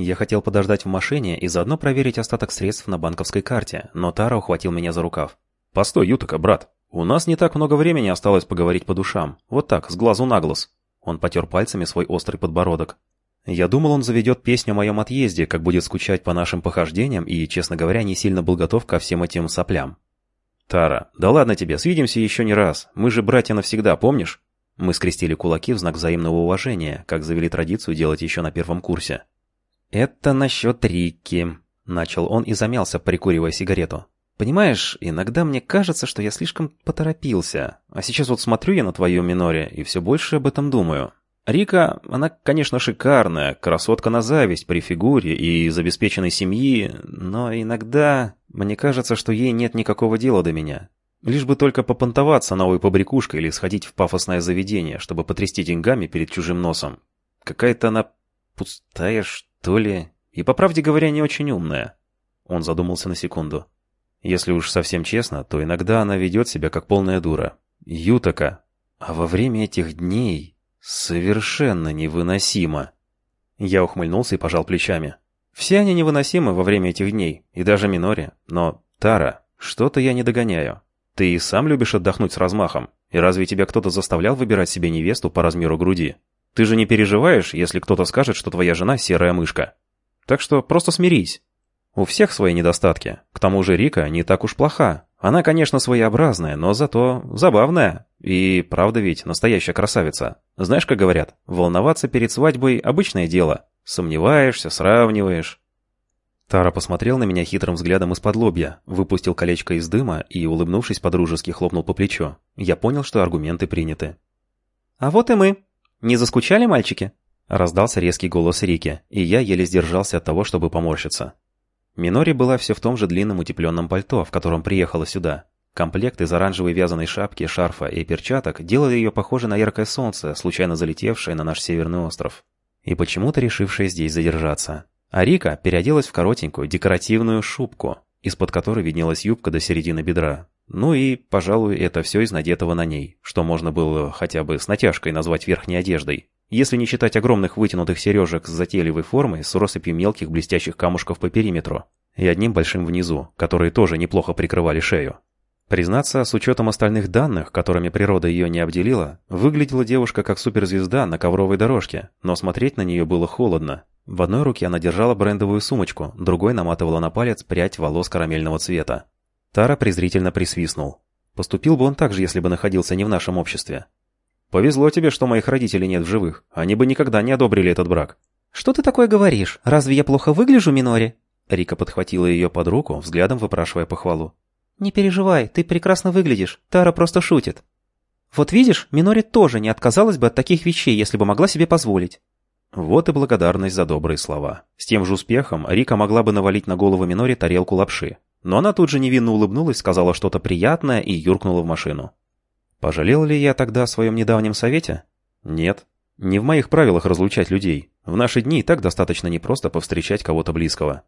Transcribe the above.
Я хотел подождать в машине и заодно проверить остаток средств на банковской карте, но Тара ухватил меня за рукав. «Постой, Ютака, брат. У нас не так много времени осталось поговорить по душам. Вот так, с глазу на глаз». Он потер пальцами свой острый подбородок. Я думал, он заведет песню о моем отъезде, как будет скучать по нашим похождениям и, честно говоря, не сильно был готов ко всем этим соплям. «Тара, да ладно тебе, свидимся еще не раз. Мы же братья навсегда, помнишь?» Мы скрестили кулаки в знак взаимного уважения, как завели традицию делать еще на первом курсе. «Это насчет Рикки», — начал он и замялся, прикуривая сигарету. «Понимаешь, иногда мне кажется, что я слишком поторопился. А сейчас вот смотрю я на твою Миноре и все больше об этом думаю. Рика, она, конечно, шикарная, красотка на зависть при фигуре и из обеспеченной семьи, но иногда мне кажется, что ей нет никакого дела до меня. Лишь бы только попонтоваться новой побрякушкой или сходить в пафосное заведение, чтобы потрясти деньгами перед чужим носом. Какая-то она пустая, что ли, и, по правде говоря, не очень умная. Он задумался на секунду. Если уж совсем честно, то иногда она ведет себя как полная дура. Ютака. А во время этих дней Совершенно невыносимо. Я ухмыльнулся и пожал плечами. Все они невыносимы во время этих дней, и даже Минори. Но, Тара, что-то я не догоняю. Ты и сам любишь отдохнуть с размахом. И разве тебя кто-то заставлял выбирать себе невесту по размеру груди? Ты же не переживаешь, если кто-то скажет, что твоя жена серая мышка. Так что просто смирись. У всех свои недостатки. К тому же Рика не так уж плоха. Она, конечно, своеобразная, но зато забавная. И правда ведь настоящая красавица. Знаешь, как говорят, волноваться перед свадьбой – обычное дело. Сомневаешься, сравниваешь. Тара посмотрел на меня хитрым взглядом из-под лобья, выпустил колечко из дыма и, улыбнувшись подружески, хлопнул по плечу. Я понял, что аргументы приняты. «А вот и мы. Не заскучали, мальчики?» Раздался резкий голос Рики, и я еле сдержался от того, чтобы поморщиться. Минори была все в том же длинном утепленном пальто, в котором приехала сюда. Комплект из оранжевой вязаной шапки, шарфа и перчаток делали ее похожей на яркое солнце, случайно залетевшее на наш северный остров. И почему-то решившее здесь задержаться. А Рика переоделась в коротенькую декоративную шубку, из-под которой виднелась юбка до середины бедра. Ну и, пожалуй, это все из надетого на ней, что можно было хотя бы с натяжкой назвать верхней одеждой. Если не считать огромных вытянутых сережек с затейливой формой с россыпью мелких блестящих камушков по периметру и одним большим внизу, которые тоже неплохо прикрывали шею. Признаться, с учетом остальных данных, которыми природа ее не обделила, выглядела девушка как суперзвезда на ковровой дорожке, но смотреть на нее было холодно. В одной руке она держала брендовую сумочку, другой наматывала на палец прядь волос карамельного цвета. Тара презрительно присвистнул. Поступил бы он так же, если бы находился не в нашем обществе. Повезло тебе, что моих родителей нет в живых. Они бы никогда не одобрили этот брак». «Что ты такое говоришь? Разве я плохо выгляжу, Минори?» Рика подхватила ее под руку, взглядом выпрашивая похвалу. «Не переживай, ты прекрасно выглядишь. Тара просто шутит. Вот видишь, Минори тоже не отказалась бы от таких вещей, если бы могла себе позволить». Вот и благодарность за добрые слова. С тем же успехом Рика могла бы навалить на голову Минори тарелку лапши. Но она тут же невинно улыбнулась, сказала что-то приятное и юркнула в машину. Пожалел ли я тогда о своем недавнем совете? Нет. Не в моих правилах разлучать людей. В наши дни и так достаточно непросто повстречать кого-то близкого.